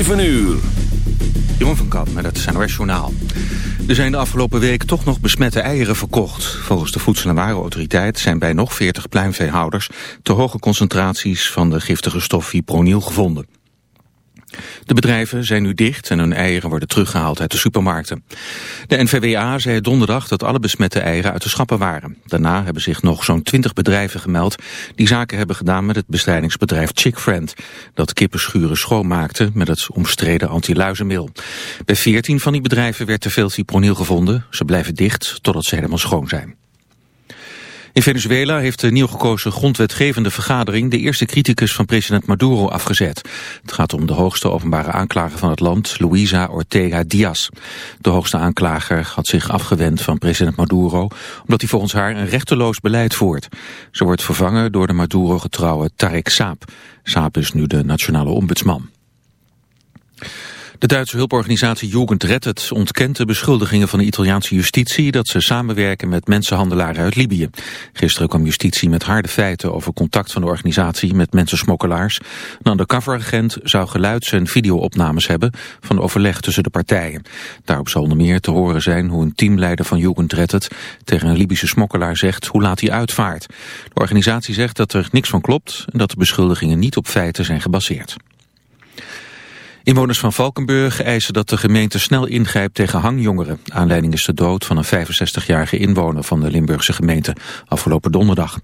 7 uur. Jeroen van Kamp met het NOS Journaal. Er zijn de afgelopen week toch nog besmette eieren verkocht. Volgens de Voedsel- en Warenautoriteit zijn bij nog 40 pluimveehouders... te hoge concentraties van de giftige stof fipronil gevonden. De bedrijven zijn nu dicht en hun eieren worden teruggehaald uit de supermarkten. De NVWA zei donderdag dat alle besmette eieren uit de schappen waren. Daarna hebben zich nog zo'n 20 bedrijven gemeld die zaken hebben gedaan met het bestrijdingsbedrijf Chickfriend, dat kippenschuren schoonmaakte met het omstreden antiluizenmeel. Bij 14 van die bedrijven werd te veel fipronil gevonden. Ze blijven dicht totdat ze helemaal schoon zijn. In Venezuela heeft de nieuw gekozen grondwetgevende vergadering de eerste criticus van president Maduro afgezet. Het gaat om de hoogste openbare aanklager van het land, Luisa Ortega Diaz. De hoogste aanklager had zich afgewend van president Maduro omdat hij volgens haar een rechteloos beleid voert. Ze wordt vervangen door de Maduro-getrouwe Tarek Saab. Saab is nu de nationale ombudsman. De Duitse hulporganisatie Jugend Rettet ontkent de beschuldigingen van de Italiaanse justitie dat ze samenwerken met mensenhandelaren uit Libië. Gisteren kwam justitie met harde feiten over contact van de organisatie met mensensmokkelaars. Een undercoveragent zou geluids- en videoopnames hebben van overleg tussen de partijen. Daarop zal onder meer te horen zijn hoe een teamleider van Jugend Rettet tegen een Libische smokkelaar zegt hoe laat hij uitvaart. De organisatie zegt dat er niks van klopt en dat de beschuldigingen niet op feiten zijn gebaseerd. Inwoners van Valkenburg eisen dat de gemeente snel ingrijpt tegen hangjongeren. Aanleiding is de dood van een 65-jarige inwoner van de Limburgse gemeente afgelopen donderdag.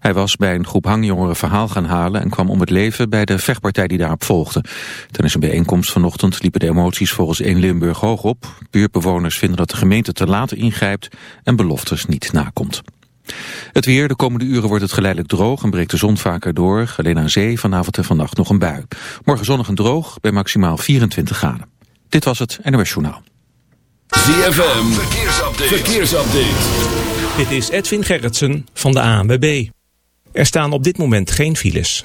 Hij was bij een groep hangjongeren verhaal gaan halen en kwam om het leven bij de vechtpartij die daarop volgde. Tijdens een bijeenkomst vanochtend liepen de emoties volgens 1 Limburg hoog op. Buurtbewoners vinden dat de gemeente te laat ingrijpt en beloftes niet nakomt. Het weer, de komende uren wordt het geleidelijk droog en breekt de zon vaker door. Alleen aan zee vanavond en vannacht nog een bui. Morgen zonnig en droog bij maximaal 24 graden. Dit was het NOS Journaal. ZFM, verkeersupdate. verkeersupdate. Dit is Edwin Gerritsen van de ANWB. Er staan op dit moment geen files.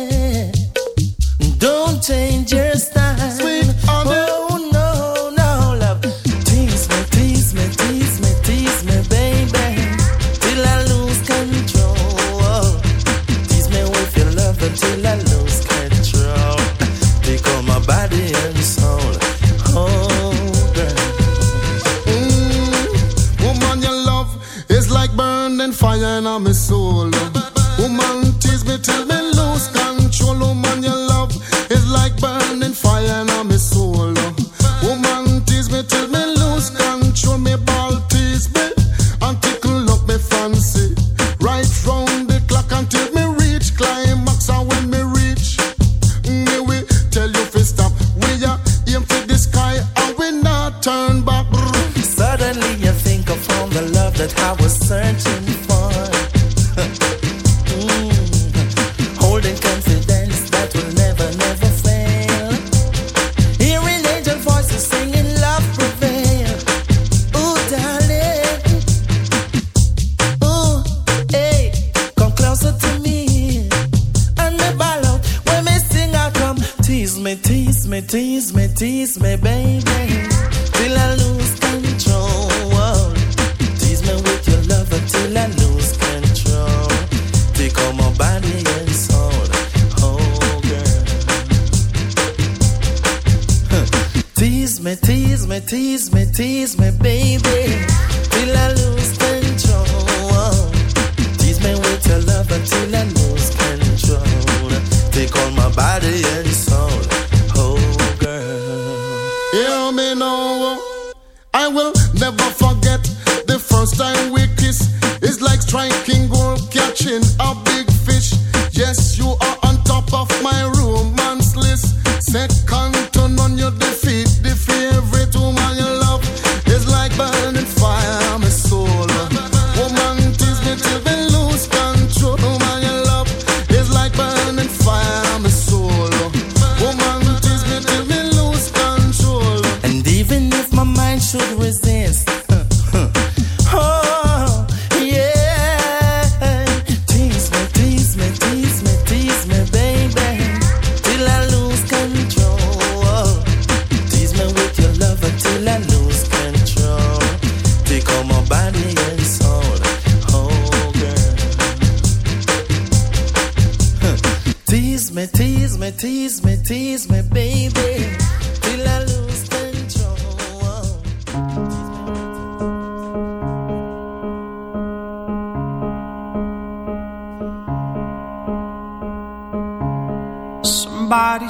don't change your style. Sweet honey. Oh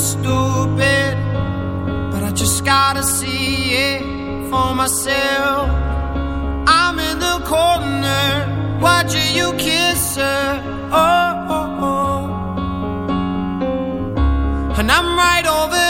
stupid, but I just gotta see it for myself. I'm in the corner watching you kiss her. Oh, oh, oh. and I'm right over.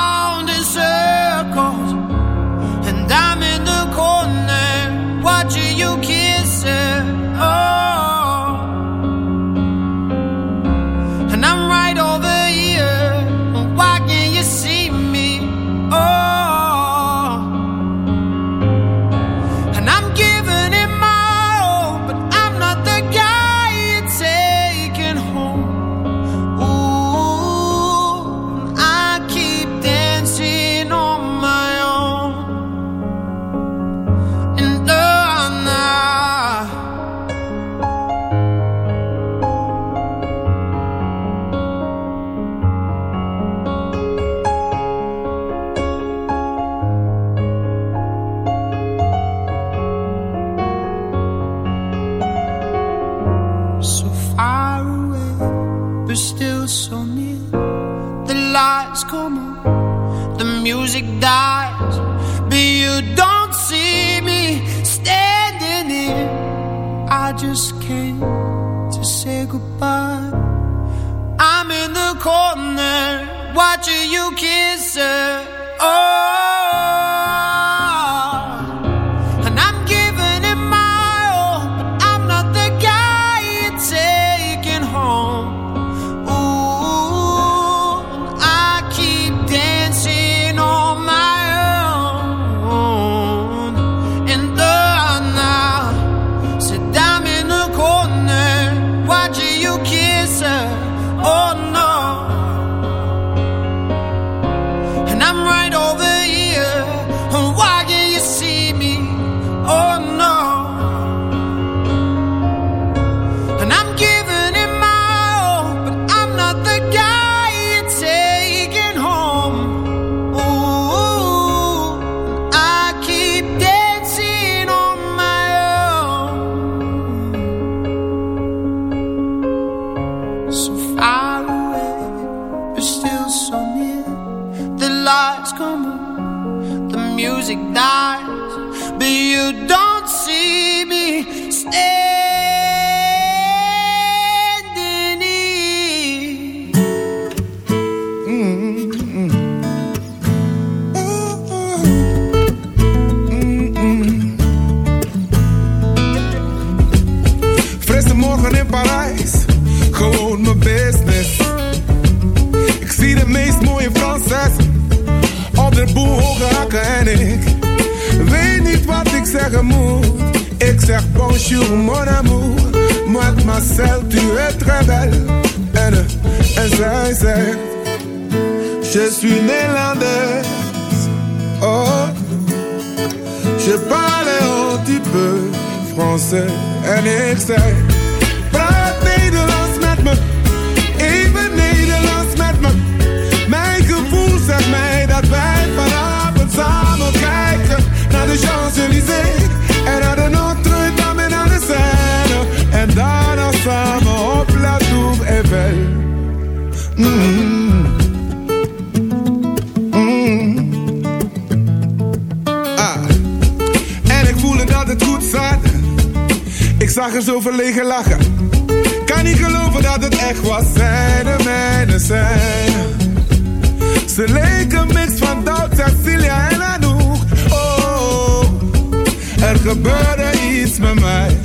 gebeurde iets met mij.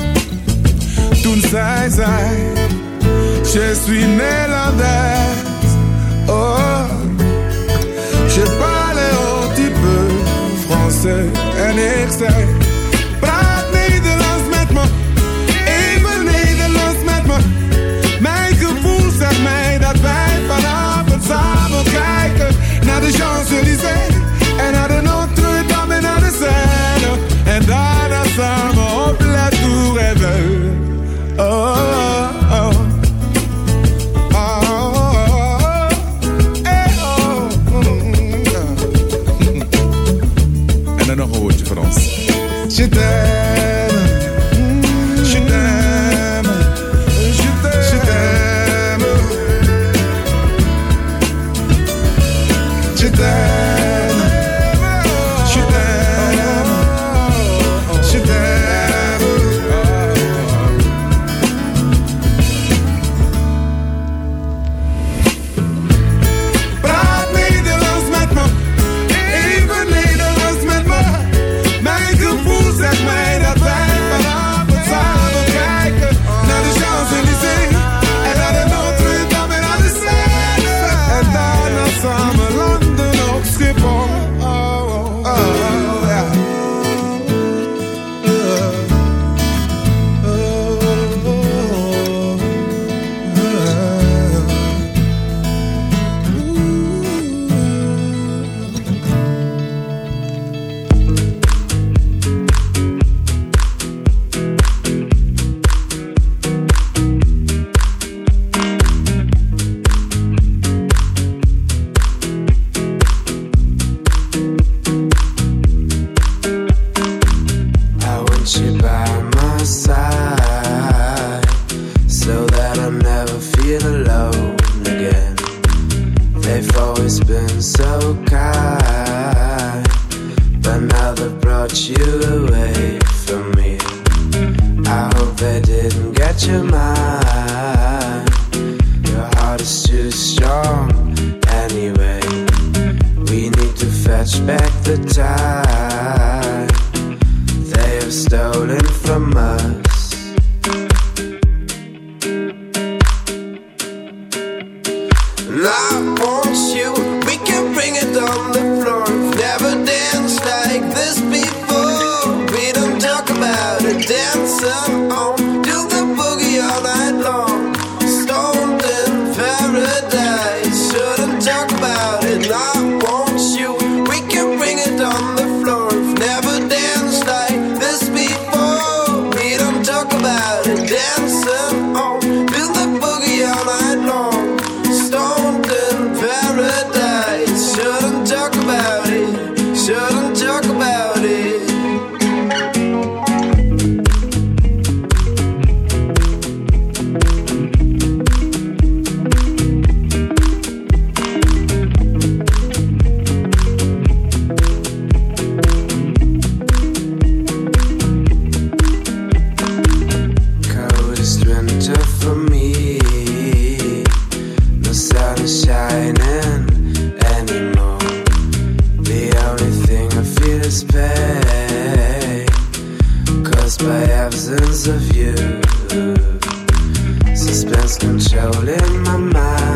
Toen zij zei Je suis Nederlander. Oh, je parle un petit peu français. En ik zei. This pain caused by absence of you. Suspense controlling my mind.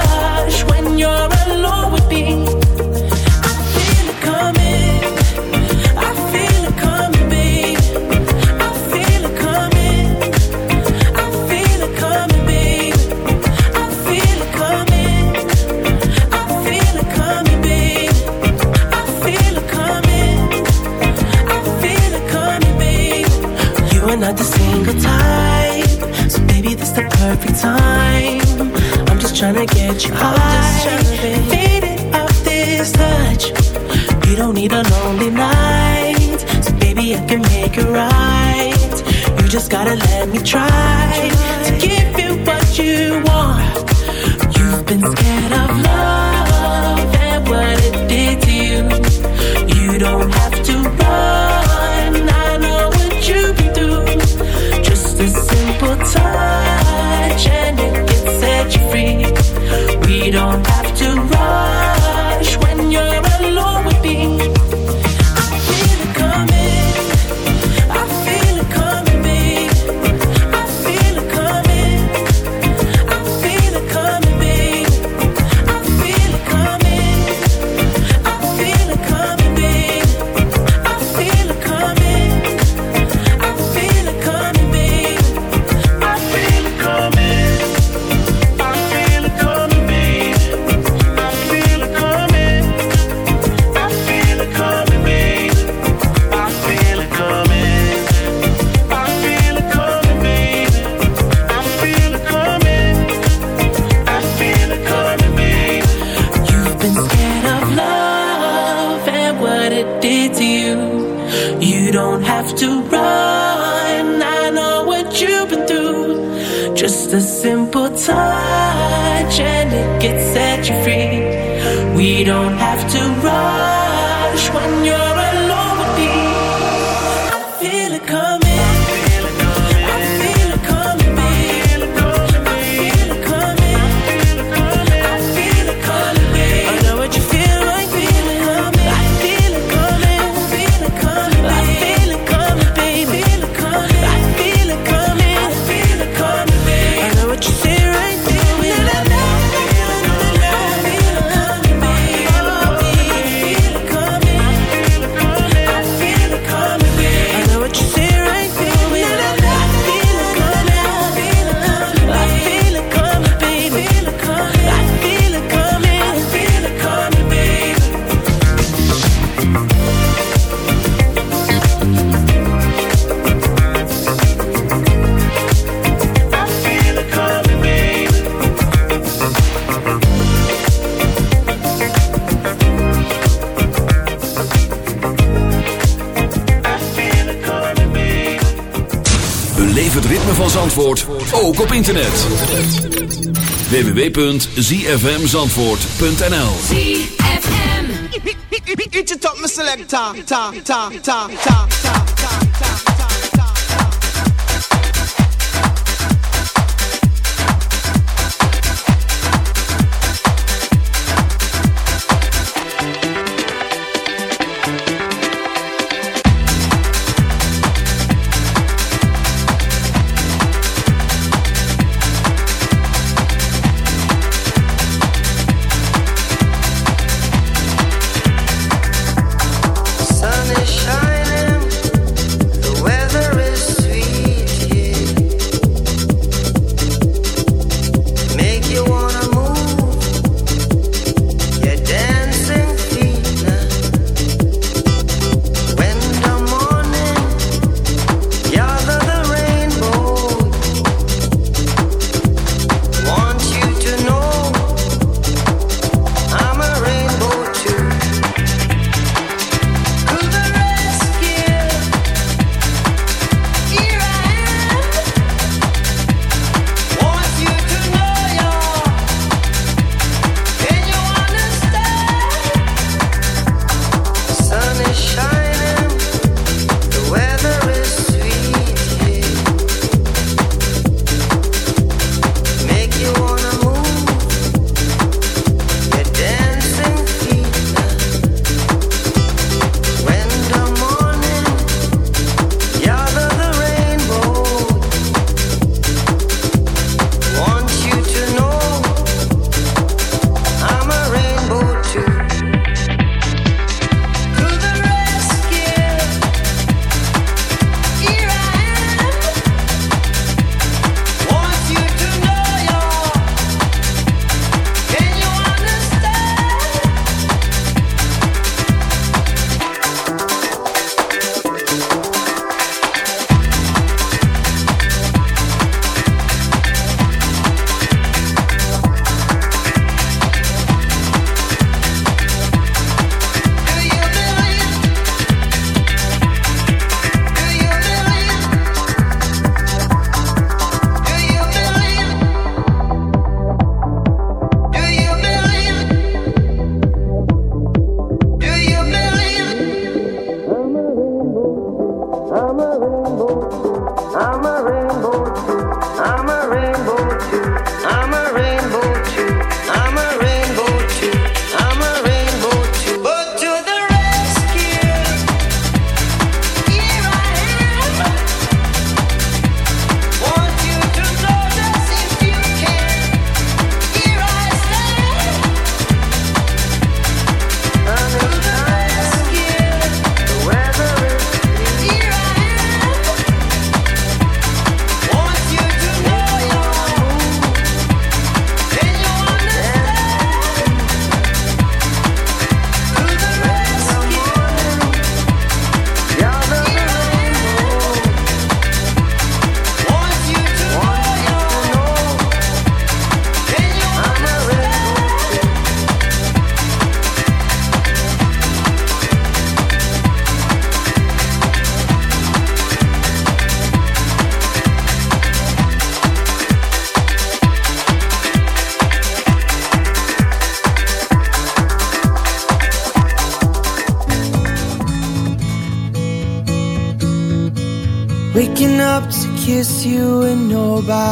tryna get you I'm high. I'm fade off this touch. You don't need a lonely night, so baby I can make it right. You just gotta let me try. to give you what you want. You've been scared of love ook op internet. www.zfmzandvoort.nl ZFM Eat your top, mijn selector. Ta, ta, ta, ta, ta, ta.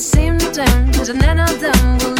In thousands, and none of them will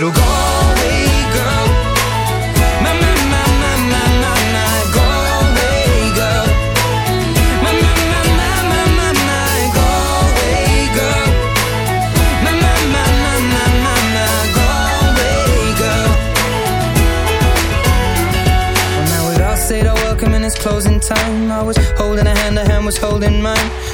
pretty little Galway girl. My, my, my, my, my, my, my Galway girl. My, my, my, my, my, my, my Galway girl. My, my, my, my, my, my, my Galway girl. Well, now we'd all said our welcome and it's closing time. I was holding a hand, a hand was holding mine.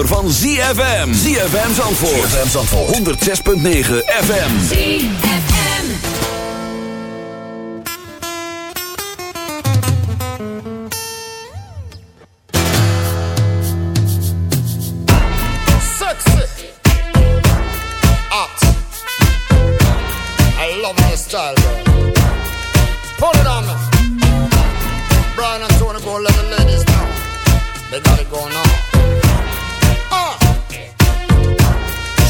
zomer van ZFM. ZFM Zandvoort. ZFM Zandvoort. 106.9 FM. ZFM. Sexy. Art. I love my style, girl. Pull it on me. Brian and Tony go let the ladies know. They got it going on.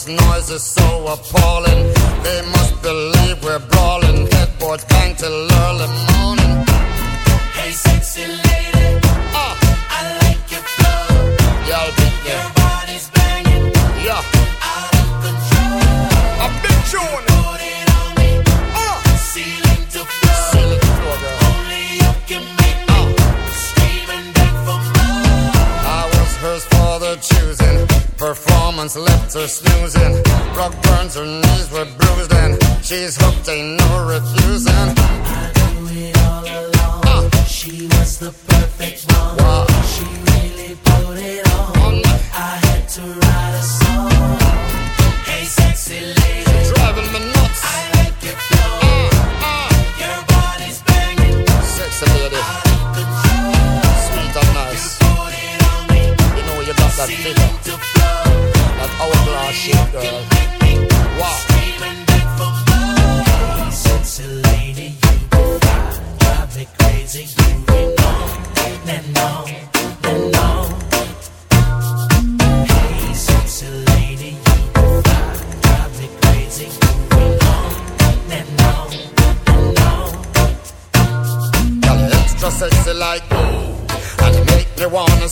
This noise is so appalling. They Burns, her knees were bruised, and she's hooked, ain't no.